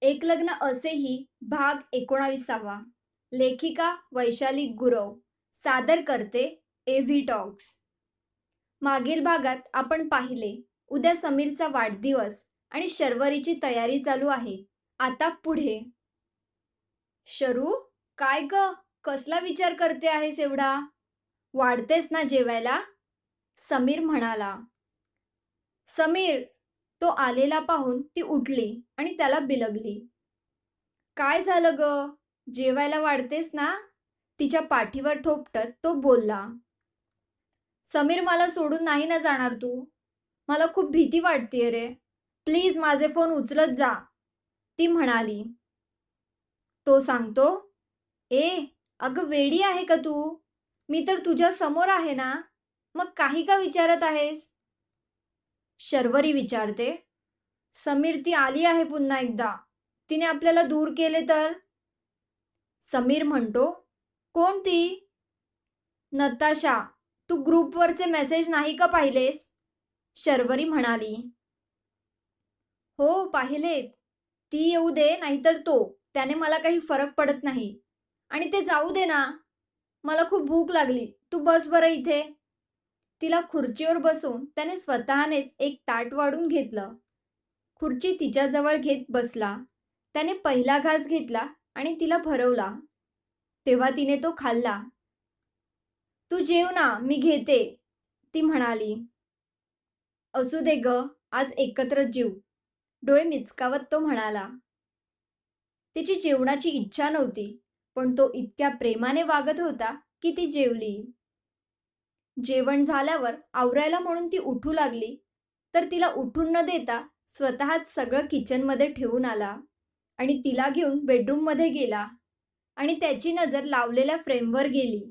एक लग्न असेही भाग एकोणाविसावा. लेखिका वैशाली गुरव. सादर करते एव्ही टॉक्स मागील भागात आपण पाहिले उद्या समीरचा वाढदिवस आणि शर्वरीची तयारी चालू आहे. आता पुढे. शरू? काय ग? कसला विचार करते आहेस एवढा? वाढतेस ना जेवायला? समीर म्हणाला. समीर तो आलेला पाहून ती उठली आणि त्याला बिलगली. काय झालं ग? जेवायला वाढतेस ना? तिच्या पाठीवर थोपटत तो बोलला. समीर मला सोडून नाही ना जाणार तू? मला खूप भीती वाटतेय रे. प्लीज माझे फोन उचलत जा. ती म्हणाली. तो सांगतो ए अगं वेडी आहे का तू? मी तर तुझ्या समोर आहे ना. मग काही का विचारत आहेस? शर्वरी विचारते समीर ती आली आहे पुन्हा एकदा. तिने आपल्याला दूर केले तर? समीर म्हणतो कोण ती नताशा तू ग्रुपवरचे मेसेज नाही का पाहिलेस? शर्वरी म्हणाली हो पाहिलेत. ती येऊ दे नाहीतर तो. त्याने मला काही फरक पडत नाही. आणि ते जाऊ दे ना. मला खूप भूक लागली. तू बस बरं इथे. तिला खुर्चीवर बसवून त्याने स्वतःनेच एक ताट वाढून घेतलं. खुर्ची तिच्याजवळ घेत बसला. त्याने पहिला घास घेतला आणि तिला भरवला. तेव्हा तिने तो खाल्ला. तू जेव ना मी घेते ती म्हणाली. असू दे ग आज एकत्र जीव डोळे मिचकावत तो म्हणाला. तिची जेवणाची इच्छा नव्हती पण तो इतक्या प्रेमाने वागत होता की ती जेवली. जेवण झाल्यावर आवरायला म्हणून ती उठू लागली. तर तिला उठून न देता स्वतःच सगळं किचनमध्ये ठेवून आला आणि तिला घेऊन बेडरूममध्ये गेला आणि त्याची नजर लावलेल्या फ्रेमवर गेली.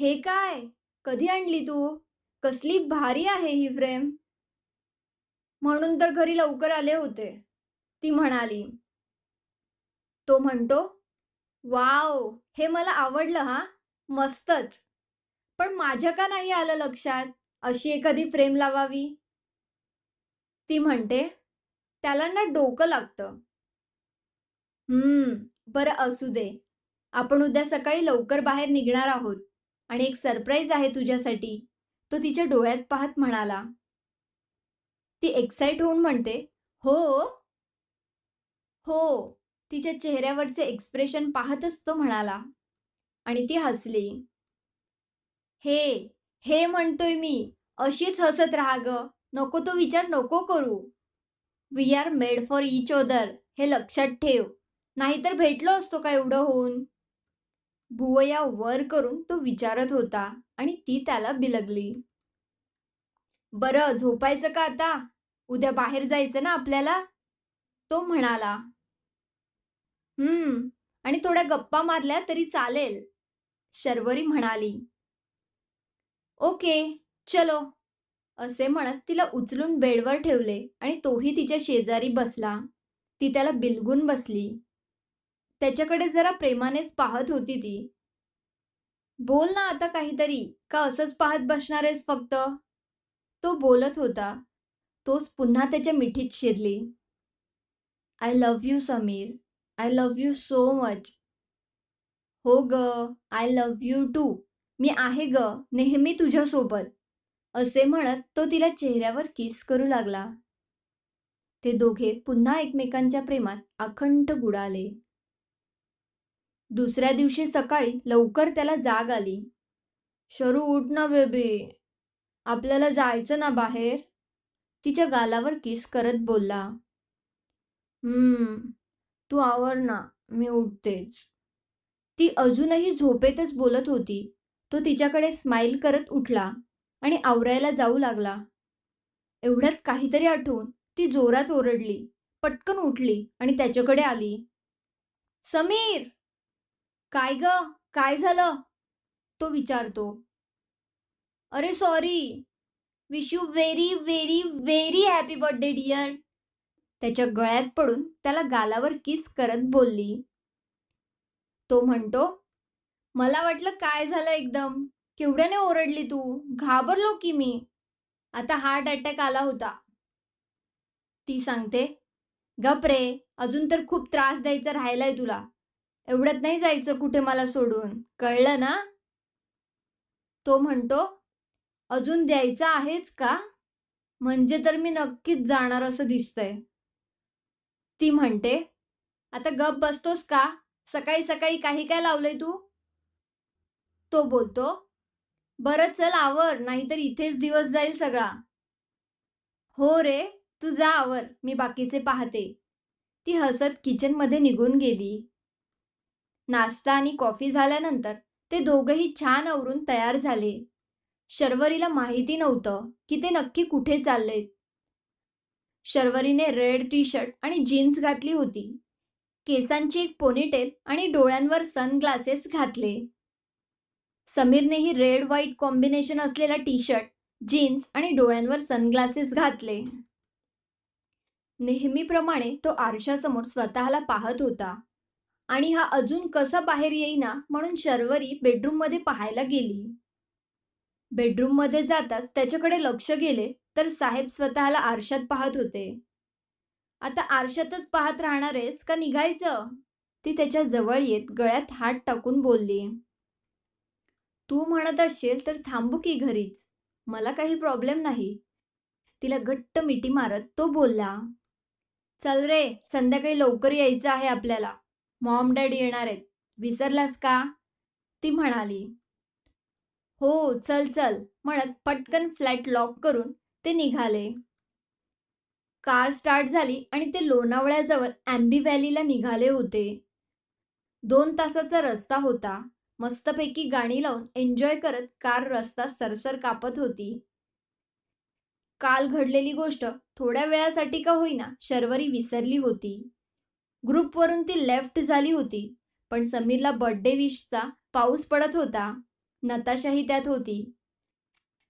हे काय? कधी आणली तू? कसली भारी आहे ही फ्रेम म्हणून तर घरी लवकर आले होते. ती म्हणाली तो म्हणतो वाव हे मला आवडलं हा? मस्तच. पण माझ्या का नाही आलं लक्षात? अशी एखादी फ्रेम लावावी? ती म्हणते त्याला ना डोकं लागतं. हम्म बरं असू दे. आपण उद्या सकाळी लवकर बाहेर निघणार आहोत आणि एक सरप्राईज आहे तुझ्यासाठी तो तिच्या डोळ्यात पाहत म्हणाला. ती एक्साइट होऊन म्हणते हो. हो. तिच्या चेहऱ्यावरचे एक्सप्रेशन पाहतच तो म्हणाला आणि ती हसली. हे हे म्हणतोय मी. अशीच हसत राहा ग. नको तो विचार नको करू. We are made for each other हे लक्षात ठेव. नाहीतर भेटलो असतो का एवढं होऊन? भुवया वर करून तो विचारत होता आणि ती त्याला बिलगली. बरं झोपायचं का आता? उद्या बाहेर जायचं ना आपल्याला? तो म्हणाला. हम्म. आणि थोड्या गप्पा मारल्या तरी चालेल. शर्वरी म्हणाली. ओके चलो. असे म्हणत तिला उचलून बेडवर ठेवले आणि तोही तिच्या शेजारी बसला. ती त्याला बिलगून बसली. त्याच्याकडे जरा प्रेमानेच पाहत होती ती. बोल ना आता काहीतरी का असंच पाहत बसणार आहेस फक्त? तो बोलत होता. तोच पुन्हा त्याच्या मिठीत शिरली. I love you Sameer. I love you so much. हो ग आय लव्ह यू टू. मी आहे ग नेहमी तुझ्यासोबत. असे म्हणत तो तिला चेहऱ्यावर किस करू लागला. ते दोघे पुन्हा एकमेकांच्या प्रेमात अखंड बुडाले दुसऱ्या दिवशी सकाळी लवकर त्याला जाग आली. शरू उठ ना बेबी. आपल्याला जायचं ना बाहेर. तिच्या गालावर किस करत बोलला. हम्म तू आवर ना मी उठतेच. ती अजूनही झोपेतच बोलत होती. तो तिच्याकडे स्माईल करत उठला आणि आवरायला जाऊ लागला. एवढ्यात काहीतरी आठवून ती जोरात ओरडली पटकन उठली आणि त्याच्याकडे आली. समीर! काय ग? काय झालं? तो विचारतो. अरे sorry wish you very very very happy birthday dear त्याच्या गळ्यात पडून त्याला गालावर किस करत बोलली. तो म्हणतो मला वाटलं काय झालं एकदम? केवढ्याने ओरडली तू? घाबरलो की मी? आता हार्ट अटॅक आला होता. ती सांगते गप रे अजून तर खूप त्रास द्यायचा राहिलाय तुला. एवढ्यात नाही जायचं कुठे मला सोडून. कळलं ना? तो म्हणतो अजून द्यायचा आहेच का? म्हणजे तर मी नक्कीच जाणार असं दिसतंय. ती म्हणते आता गप बसतोस का? सकाळी सकाळी काही काय लावलंय तू? तो बोलतो बरं चल आवर नाहीतर इथेच दिवस जाईल सगळा. हो रे तू जा आवर मी बाकीचे पाहते. ती हसत किचनमध्ये निघून गेली. नाश्ता आणि कॉफी झाल्यानंतर ते दोघंही छान आवरून तयार झाले. शर्वरीला माहिती नव्हतं की ते नक्की कुठे चाललेत. शर्वरीने रेड टी शर्ट आणि जीन्स घातली होती. केसांची एक पोनीटेल आणि डोळ्यांवर सनग्लासेस घातले. समीरनेही रेड व्हाईट कॉम्बिनेशन असलेला टी शर्ट जीन्स आणि डोळ्यांवर सनग्लासेस घातले. नेहमीप्रमाणे तो आरशासमोर स्वतःला पाहत होता. आणि हा अजून कसा बाहेर येईना म्हणून शर्वरी बेडरूममध्ये पाहायला गेली. बेडरूममध्ये जाताच त्याच्याकडे लक्ष गेले तर साहेब स्वतःला आरशात पाहत होते. आता आरशातच पाहत राहणारेस का निघायचं? ती त्याच्याजवळ येत गळ्यात हात टाकून बोलली. तू म्हणत असेल तर थांबू की घरीच. मला काही प्रॉब्लेम नाही. तिला घट्ट मिठी मारत तो बोलला चल रे संध्याकाळी लवकर यायचं आहे आपल्याला. मॉम डॅडी येणार आहेत. विसरलास का? ती म्हणाली हो चल चल. म्हणत पटकन फ्लॅट लॉक करून ते निघाले. कार स्टार्ट झाली आणि ते लोणावळ्याजवळ अँबी व्हॅलीला निघाले होते. दोन तासाचा रस्ता होता. मस्तपैकी गाणी लावून एन्जॉय करत कार रस्ता सरसर कापत होती. काल घडलेली गोष्ट थोड्या वेळासाठी का होईना शर्वरी विसरली होती. ग्रुपवरून ती लेफ्ट झाली होती पण समीरला बर्थडे विशचा पाऊस पडत होता. नताशाही त्यात होती.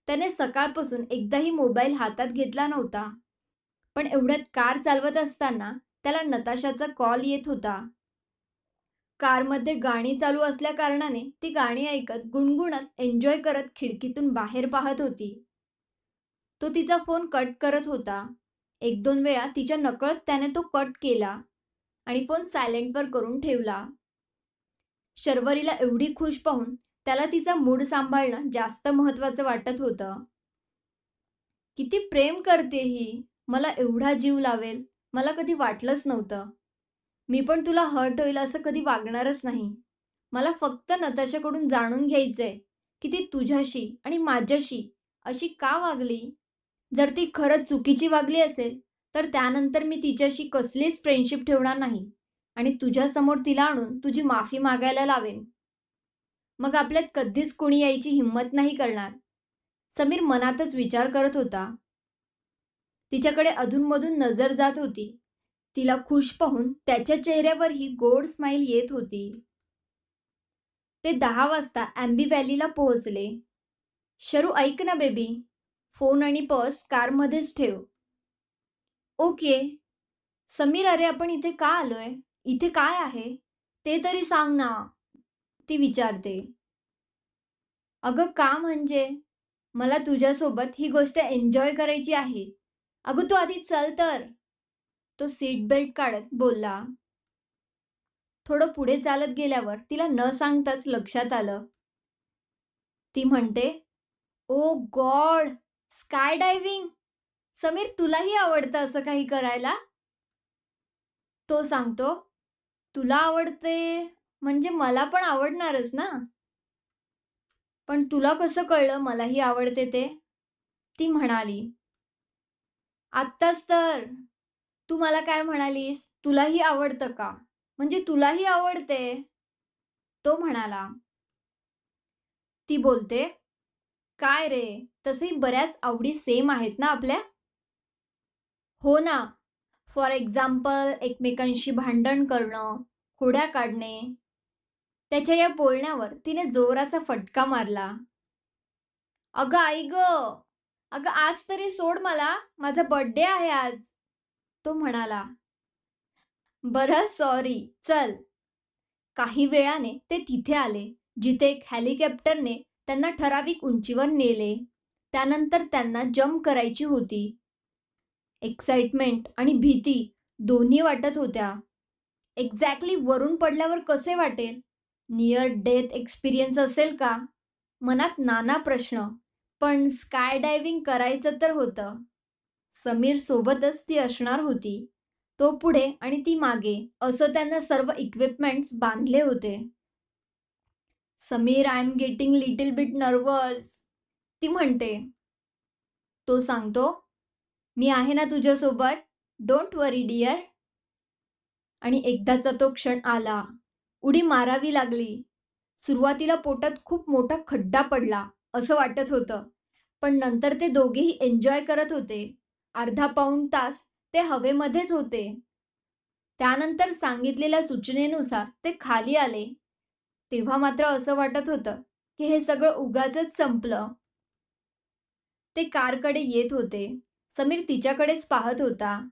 त्याने सकाळपासून एकदाही मोबाईल हातात घेतला नव्हता. पण एवढ्यात कार चालवत असताना त्याला नताशाचा कॉल येत होता. कारमध्ये गाणी चालू असल्या कारणाने ती गाणी ऐकत गुणगुणत एन्जॉय करत खिडकीतून बाहेर पाहत होती. तो तिचा फोन कट करत होता. एक दोन वेळा तिच्या नकळत त्याने तो कट केला आणि फोन सायलेंटवर करून ठेवला. शर्वरीला एवढी खुश पाहून त्याला तिचा मूड सांभाळणं जास्त महत्वाचं वाटत होतं. किती प्रेम करते ही. मला एवढा जीव लावेल. मला कधी वाटलंच नव्हतं. मी पण तुला हर्ट होईल असं कधी वागणारच नाही. मला फक्त नताशाकडून जाणून घ्यायचंय की ती तुझ्याशी आणि माझ्याशी अशी का वागली? जर ती खरंच चुकीची वागली असेल तर त्यानंतर मी तिच्याशी कसलीच फ्रेंडशिप ठेवणार नाही आणि तुझ्यासमोर तिला आणून तुझी माफी मागायला लावेन. मग आपल्यात कधीच कोणी यायची हिंमत नाही करणार. समीर मनातच विचार करत होता. तिच्याकडे अधूनमधून नजर जात होती. तिला खुश पाहून त्याच्या चेहऱ्यावरही गोड स्माईल येत होती. ते दहा वाजता अँबी व्हॅलीला पोहोचले. शरू ऐक ना बेबी फोन आणि पर्स कारमध्येच ठेव. ओके. समीर अरे आपण इथे का आलोय? इथे काय आहे? ते तरी सांग ना ती विचारते. अगं का म्हणजे? मला तुझ्यासोबत ही गोष्ट एन्जॉय करायची आहे. अगं तू आधी चल तर. तो सीट बेल्ट काढत बोलला थोडं पुढे चालत गेल्यावर तिला न सांगताच लक्षात आलं. ती म्हणते oh God skydiving Sameer तुलाही आवडतं असं काही करायला? तो सांगतो तुला आवडते म्हणजे मला पण आवडणारच ना. पण तुला कसं कळलं मलाही आवडते ते? ती म्हणाली आत्ताच तर. तू मला काय म्हणालीस? तुलाही आवडतं का? म्हणजे तुलाही आवडते? तो म्हणाला. ती बोलते काय रे? तसंही बऱ्याच आवडी सेम आहेत ना आपल्या? हो ना. फॉर एक्झाम्पल एकमेकांशी भांडण करणं खोड्या काढणे. त्याच्या या बोलण्यावर तिने जोराचा फटका मारला. अगं आई ग! अगं आज तरी सोड मला. माझा बर्थडे आहे आज. तो म्हणाला बरं सॉरी चल. काही वेळाने ते तिथे आले जिथे एक हेलिकॉप्टरने त्यांना ठराविक उंचीवर नेले. त्यानंतर त्यांना जम्प करायची होती. एक्साइटमेंट आणि भीती दोन्ही वाटत होत्या. एक्झॅक्टली वरून पडल्यावर कसे वाटेल? नियर डेथ एक्सपिरियन्स असेल का? मनात नाना प्रश्न पण स्काय डायव्हिंग करायचं तर होतं. समीर सोबतच ती असणार होती. तो पुढे आणि ती मागे असं त्यांना सर्व इक्विपमेंट्स बांधले होते. Sameer I am getting little bit nervous ती म्हणते. तो सांगतो मी आहे ना तुझ्यासोबत. डोंट वरी डिअर आणि एकदाचा तो क्षण आला. उडी मारावी लागली. सुरुवातीला पोटात खूप मोठा खड्डा पडला असं वाटत होतं. पण नंतर ते दोघेही एन्जॉय करत होते. अर्धा पाऊण तास ते हवेमध्येच होते. त्यानंतर सांगितलेल्या सूचनेनुसार ते खाली आले. तेव्हा मात्र असं वाटत होतं की हे सगळं उगाच संपलं. ते कारकडे येत होते. समीर तिच्याकडेच पाहत होता.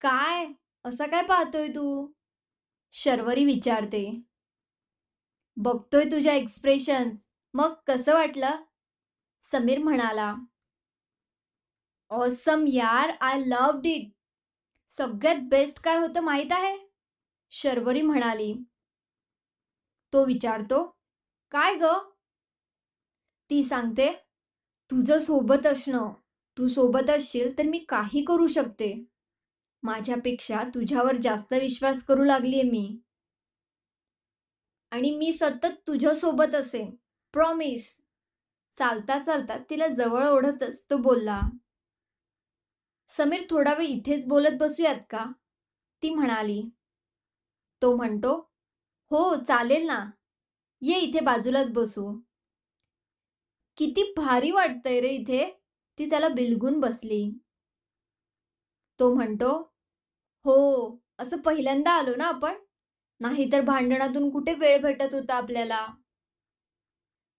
काय? असा काय पाहतोय तू? शर्वरी विचारते. बघतोय तुझ्या एक्सप्रेशन्स मग कसं वाटलं? समीर म्हणाला. ऑसम यार आय लव्ह डिट सगळ्यात बेस्ट काय होतं माहीत आहे? शर्वरी म्हणाली. तो विचारतो काय ग? ती सांगते तुझं सोबत असणं. तू सोबत असशील तर मी काही करू शकते. माझ्यापेक्षा तुझ्यावर जास्त विश्वास करू लागलीये मी. आणि मी सतत तुझ्यासोबत असेन. प्रॉमिस चालता चालता तिला जवळ ओढतच तो बोलला समीर थोडा वेळ इथेच बोलत बसूयात का? ती म्हणाली. तो म्हणतो हो चालेल ना. ये इथे बाजूलाच बसू. किती भारी वाटतंय रे इथे. ती त्याला बिलगून बसली. तो म्हणतो हो असं पहिल्यांदा आलो ना आपण? नाहीतर भांडणातून कुठे वेळ भेटत होता आपल्याला?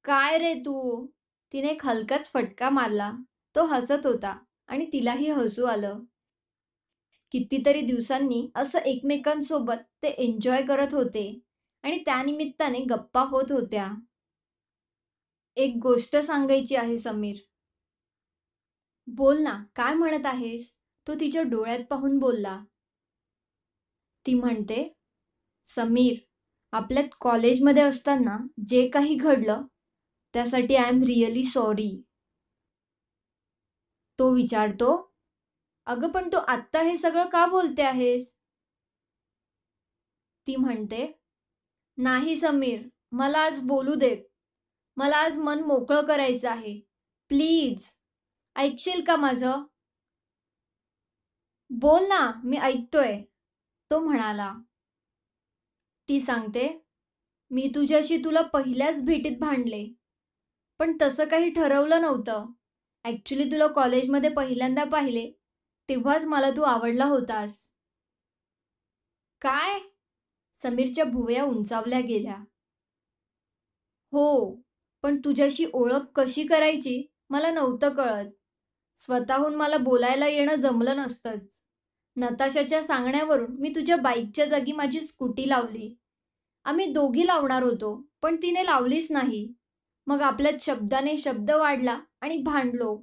काय रे तू? तिने एक हलकाच फटका मारला. तो हसत होता. आणि तिलाही हसू आलं. कितीतरी दिवसांनी असं एकमेकांसोबत ते एन्जॉय करत होते आणि त्यानिमित्ताने गप्पा होत होत्या. एक गोष्ट सांगायची आहे समीर. बोल ना काय म्हणत आहेस? तो तिच्या डोळ्यात पाहून बोलला. ती म्हणते समीर आपल्यात कॉलेजमध्ये असताना जे काही घडलं त्यासाठी आय एम रिअली सॉरी तो विचारतो अगं पण तू आत्ता हे सगळं का बोलते आहेस? ती म्हणते नाही समीर मला आज बोलू देत. मला आज मन मोकळं करायचं आहे. प्लीज ऐकशील का माझं? बोल ना मी ऐकतोय तो म्हणाला. ती सांगते मी तुझ्याशी तुला पहिल्याच भेटीत भांडले पण तसं काही ठरवलं नव्हतं. ॲक्च्युली तुला कॉलेजमध्ये पहिल्यांदा पाहिले तेव्हाच मला तू आवडला होतास. काय? समीरच्या भुवया उंचावल्या गेल्या. हो पण तुझ्याशी ओळख कशी करायची मला नव्हतं कळत. स्वतःहून मला बोलायला येणं जमलं नसतंच. नताशाच्या सांगण्यावरून मी तुझ्या बाईकच्या जागी माझी स्कूटी लावली. आम्ही दोघी लावणार होतो पण तिने लावलीच नाही. मग आपल्यात शब्दाने शब्द वाढला आणि भांडलो.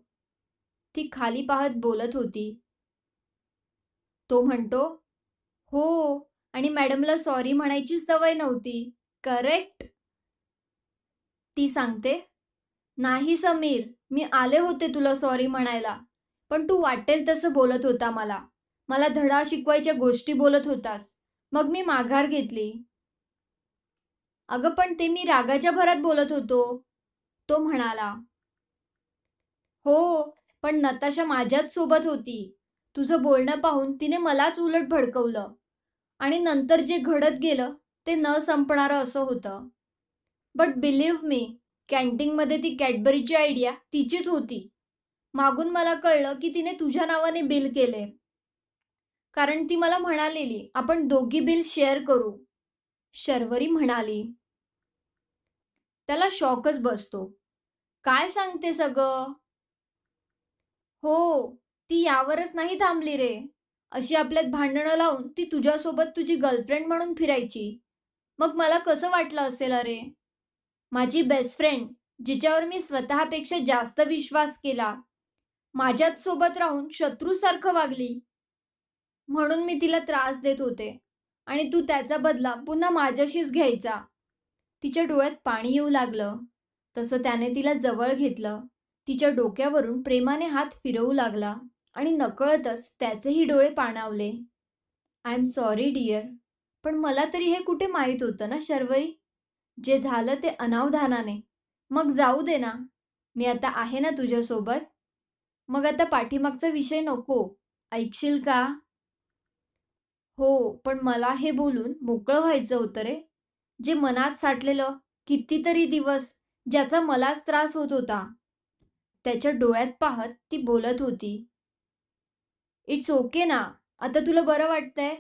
ती खाली पाहत बोलत होती. तो म्हणतो हो आणि मॅडमला सॉरी म्हणायची सवय नव्हती. करेक्ट. ती सांगते नाही समीर मी आले होते तुला सॉरी म्हणायला पण तू वाटेल तसं बोलत होता मला. मला धडा शिकवायच्या गोष्टी बोलत होतास. मग मी माघार घेतली. अगं पण ते मी रागाच्या भरात बोलत होतो. तो म्हणाला हो पण नताशा माझ्याच सोबत होती. तुझं बोलणं पाहून तिने मलाच उलट भडकवलं. आणि नंतर जे घडत गेलं ते न संपणारं असं होतं. बट बिलीव्ह मी कॅन्टीनमध्ये ती कॅडबरीची आयडिया तिचीच होती. मागून मला कळलं की तिने तुझ्या नावाने बिल केले. कारण ती मला म्हणालेली आपण दोघी बिल शेअर करू. शर्वरी म्हणाली. त्याला शॉकच बसतो. काय सांगते सगळं? हो ती यावरच नाही थांबली रे. अशी आपल्यात भांडणं लावून ती तुझ्यासोबत तुझी गर्लफ्रेंड म्हणून फिरायची. मग मला कसं वाटलं असेल अरे? माझी बेस्ट फ्रेंड जिच्यावर मी स्वतःपेक्षा जास्त विश्वास केला माझ्याच सोबत राहून शत्रूसारखं वागली. म्हणून मी तिला त्रास देत होते आणि तू त्याचा बदला पुन्हा माझ्याशीच घ्यायचा. तिच्या डोळ्यात पाणी येऊ लागलं. तसं त्याने तिला जवळ घेतलं. तिच्या डोक्यावरून प्रेमाने हात फिरवू लागला आणि नकळतच त्याचेही डोळे पाणावले. आय एम सॉरी डिअर पण मला तरी हे कुठे माहीत होतं ना शर्वरी? जे झालं ते अनावधानाने. मग जाऊ दे ना. मी आता आहे ना तुझ्यासोबत? मग आता पाठीमागचा विषय नको. ऐकशील का? हो पण मला हे बोलून मोकळं व्हायचं होतं रे. जे मनात साठलेलं कितीतरी दिवस ज्याचा मलाच त्रास होत होता. त्याच्या डोळ्यात पाहत ती बोलत होती. इट्स ओके ना आता तुला बरं वाटतंय?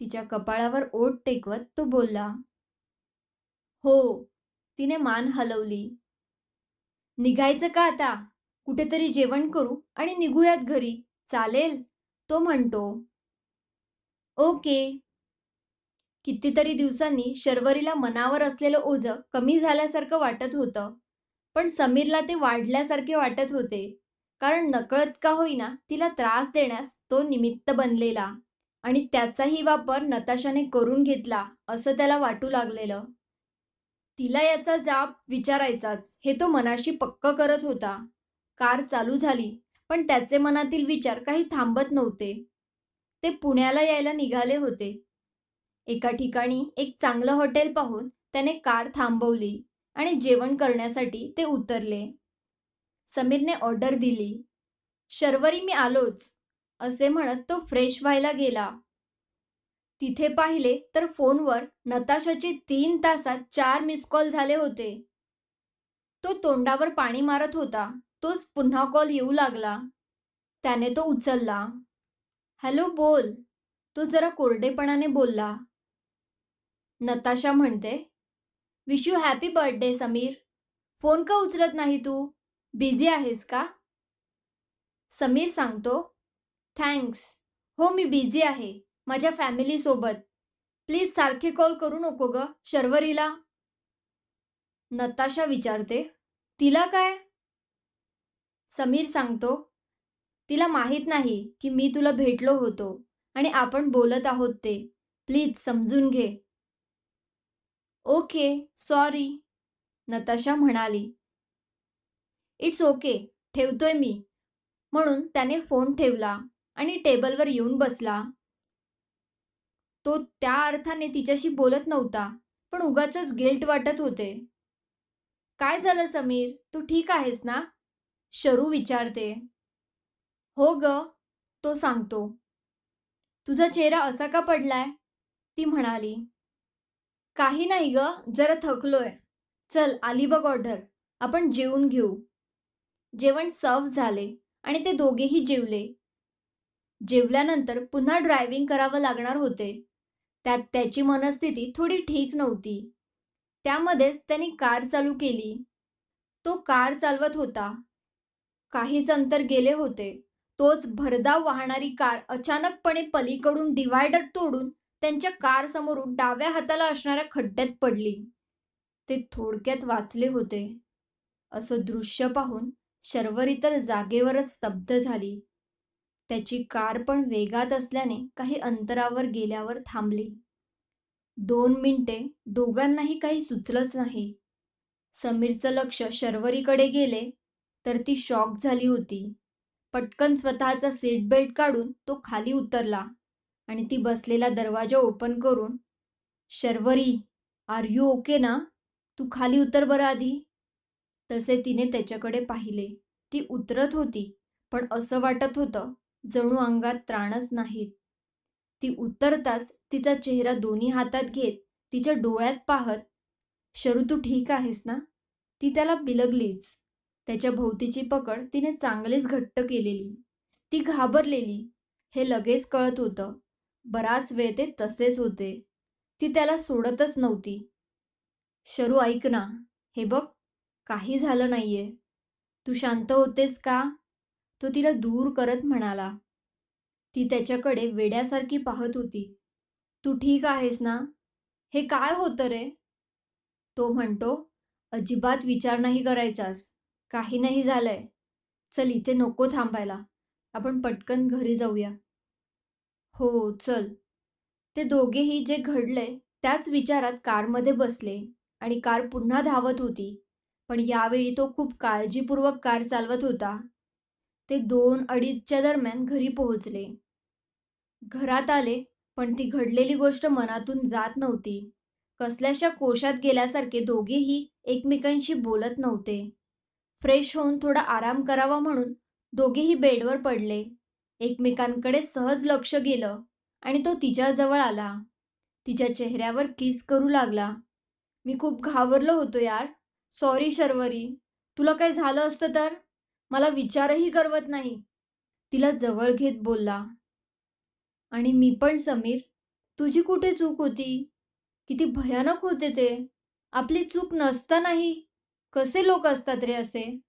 तिच्या कपाळावर ओठ टेकवत तो बोलला. हो. तिने मान हलवली. निघायचं का आता? कुठेतरी जेवण करू आणि निघूयात घरी. चालेल तो म्हणतो. ओके. कितीतरी दिवसांनी शर्वरीला मनावर असलेलं ओझं कमी झाल्यासारखं वाटत होतं. पण समीरला ते वाढल्यासारखे वाटत होते. कारण नकळत का होईना तिला त्रास देण्यास तो निमित्त बनलेला आणि त्याचाही वापर नताशाने करून घेतला असं त्याला वाटू लागलेलं. तिला याचा जाप विचारायचाच हे तो मनाशी पक्क करत होता. कार चालू झाली पण त्याचे मनातील विचार काही थांबत नव्हते. ते पुण्याला यायला निघाले होते. एका ठिकाणी एक चांगलं हॉटेल पाहून त्याने कार थांबवली आणि जेवण करण्यासाठी ते उतरले. समीरने ऑर्डर दिली. शर्वरी मी आलोच असे म्हणत तो फ्रेश व्हायला गेला. तिथे पाहिले तर फोनवर नताशाचे तीन तासात चार मिस कॉल झाले होते. तो तोंडावर पाणी मारत होता. तोच पुन्हा कॉल येऊ लागला. त्याने तो उचलला. हॅलो बोल. तो जरा कोरडेपणाने बोलला. नताशा म्हणते wish you happy birthday Sameer phone का उचलत नाही तू? बिझी आहेस का? समीर सांगतो थँक्स हो मी बिझी आहे. माझ्या फॅमिलीसोबत प्लीज सारखे कॉल करू नको ग शर्वरीला. नताशा विचारते तिला काय? समीर सांगतो तिला माहीत नाही की मी तुला भेटलो होतो आणि आपण बोलत आहोत ते. प्लीज समजून घे. ओके सॉरी नताशा म्हणाली. इट्स ओके ठेवतोय मी. म्हणून त्याने फोन ठेवला आणि टेबलवर येऊन बसला. तो त्या अर्थाने तिच्याशी बोलत नव्हता पण उगाच गिल्ट वाटत होते. काय झालं समीर? तू ठीक आहेस ना? शरू विचारते. हो ग तो सांगतो. तुझा चेहरा असा का पडलाय? ती म्हणाली. काही नाही ग जरा थकलोय. चल आली बघ ऑर्डर. आपण जेवून घेऊ. जेवण सर्व झाले आणि ते दोघेही जेवले. जेवल्यानंतर पुन्हा ड्रायव्हिंग करावं लागणार होते. त्यात त्याची मनस्थिती थोडी ठीक नव्हती. त्यामध्येच त्यांनी कार चालू केली. तो कार चालवत होता. काहीच अंतर गेले होते. तोच भरधाव वाहणारी कार अचानकपणे पलीकडून डिव्हायडर तोडून त्यांच्या कार समोरून डाव्या हाताला असणाऱ्या खड्ड्यात पडली. ते थोडक्यात वाचले होते. असं दृश्य पाहून शर्वरी तर जागेवरच स्तब्ध झाली. त्याची कार पण वेगात असल्याने काही अंतरावर गेल्यावर थांबली. दोन मिनिटे दोघांनाही काही सुचलंच नाही. समीरचं लक्ष शर्वरीकडे गेले तर ती शॉक झाली होती. पटकन स्वतःचा सीट बेल्ट काढून तो खाली उतरला. आणि ती बसलेला दरवाजा ओपन करून शर्वरी आर यू ओके ना? तू खाली उतर बरं आधी. तसे तिने त्याच्याकडे पाहिले. ती उतरत होती पण असं वाटत होतं जणू अंगात त्राणच नाहीत. ती उतरताच तिचा चेहरा दोन्ही हातात घेत तिच्या डोळ्यात पाहत शरू तू ठीक आहेस ना? ती त्याला बिलगलीच. त्याच्या भोवतीची पकड तिने चांगलीच घट्ट केलेली. ती घाबरलेली. हे लगेच कळत होतं. बराच वेळ ते तसेच होते. ती त्याला सोडतच नव्हती. शरू ऐक ना. हे बघ काही झालं नाहीये. तू शांत होतेस का? तो तिला दूर करत म्हणाला. ती त्याच्याकडे वेड्यासारखी पाहत होती. तू ठीक आहेस ना? हे काय होतं रे? तो म्हणतो अजिबात विचार नाही करायचास. काही नाही झालंय. चल इथे नको थांबायला. आपण पटकन घरी जाऊया. हो चल. ते दोघेही जे घडले त्याच विचारात कारमध्ये बसले आणि कार पुन्हा धावत होती. पण यावेळी तो खूप काळजीपूर्वक कार चालवत होता. ते दोन अडीचच्या दरम्यान घरी पोहोचले. घरात आले पण ती घडलेली गोष्ट मनातून जात नव्हती. कसल्याशा कोशात गेल्यासारखे दोघेही एकमेकांशी बोलत नव्हते. फ्रेश होऊन थोडा आराम करावा म्हणून दोघेही बेडवर पडले. एकमेकांकडे सहज लक्ष गेलं आणि तो तिच्याजवळ आला. तिच्या चेहऱ्यावर किस करू लागला. मी खूप घाबरलो होतो यार. सॉरी शर्वरी. तुला काय झालं असतं तर? मला विचारही करवत नाही. तिला जवळ घेत बोलला. आणि मी पण समीर. तुझी कुठे चूक होती? किती भयानक होते ते. आपली चूक नसतानाही कसे लोक असतात रे असे?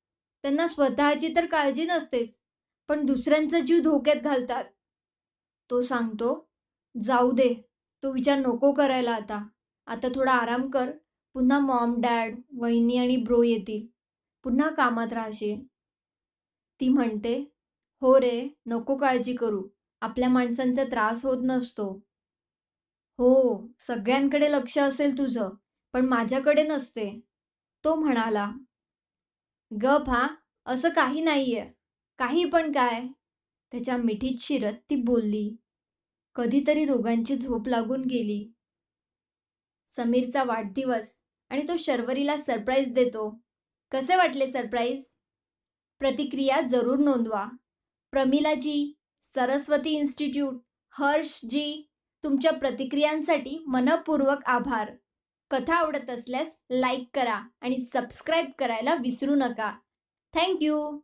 त्यांना स्वतःची तर काळजी नसतेच. पण दुसऱ्यांचा जीव धोक्यात घालतात. तो सांगतो जाऊ दे तो विचार नको करायला आता. आता थोडा आराम कर. पुन्हा मॉम डॅड वहिनी आणि ब्रो येतील. पुन्हा कामात राहशील. ती म्हणते हो रे नको काळजी करू. आपल्या माणसांचा त्रास होत नसतो. हो सगळ्यांकडे लक्ष असेल तुझं पण माझ्याकडे नसते. तो म्हणाला गप हा असं काही नाहीये. काही पण काय. त्याच्या मिठीत शिरत ती बोलली. कधीतरी दोघांची झोप लागून गेली. समीरचा वाढदिवस आणि तो शर्वरीला सरप्राईज देतो. कसे वाटले सरप्राईज प्रतिक्रिया जरूर नोंदवा. प्रमिलाजी सरस्वती इन्स्टिट्यूट हर्षजी तुमच्या प्रतिक्रियांसाठी मनपूर्वक आभार. कथा आवडत असल्यास लाईक करा आणि सबस्क्राईब करायला विसरू नका. थँक्यू